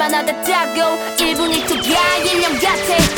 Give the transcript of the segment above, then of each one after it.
화나댔다고 1분이 투가 1년 같아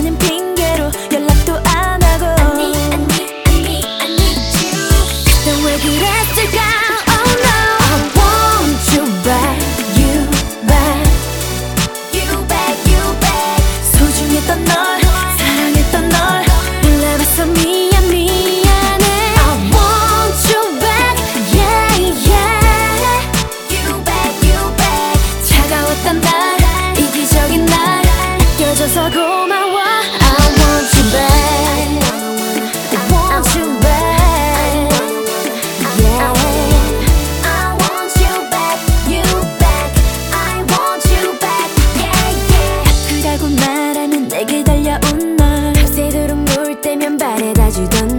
아프다는 핑계로 연락도 안 하고 I need I need I need I need you 그땐 왜 그랬을까 Oh no I want you back you back You back you back 소중했던 널 사랑했던 널 몰라봤어 미안 미안해 I want you back yeah yeah You back you back 차가웠던 날 이기적인 날 아껴줘서 고 一段。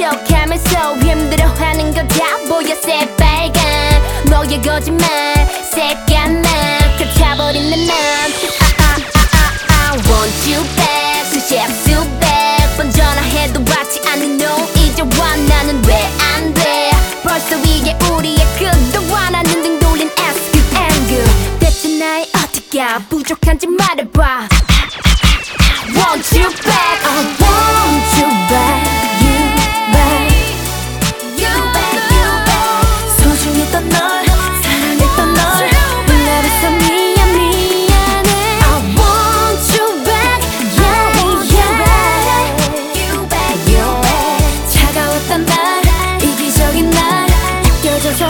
척하면서 힘들어하는 거다 보여 새빨간. 너의 거짓말 새까만. 펼쳐버린 내맘 I, I, I want you back. 수십 수백 번 전화해도 받지 않는 너 이제 와 나는 왜 안 돼? 벌써 이게 우리의 끝도 원하는 등 돌린 ask you anger. 대체 나의 어디가 부족한지 말해봐. Want you back.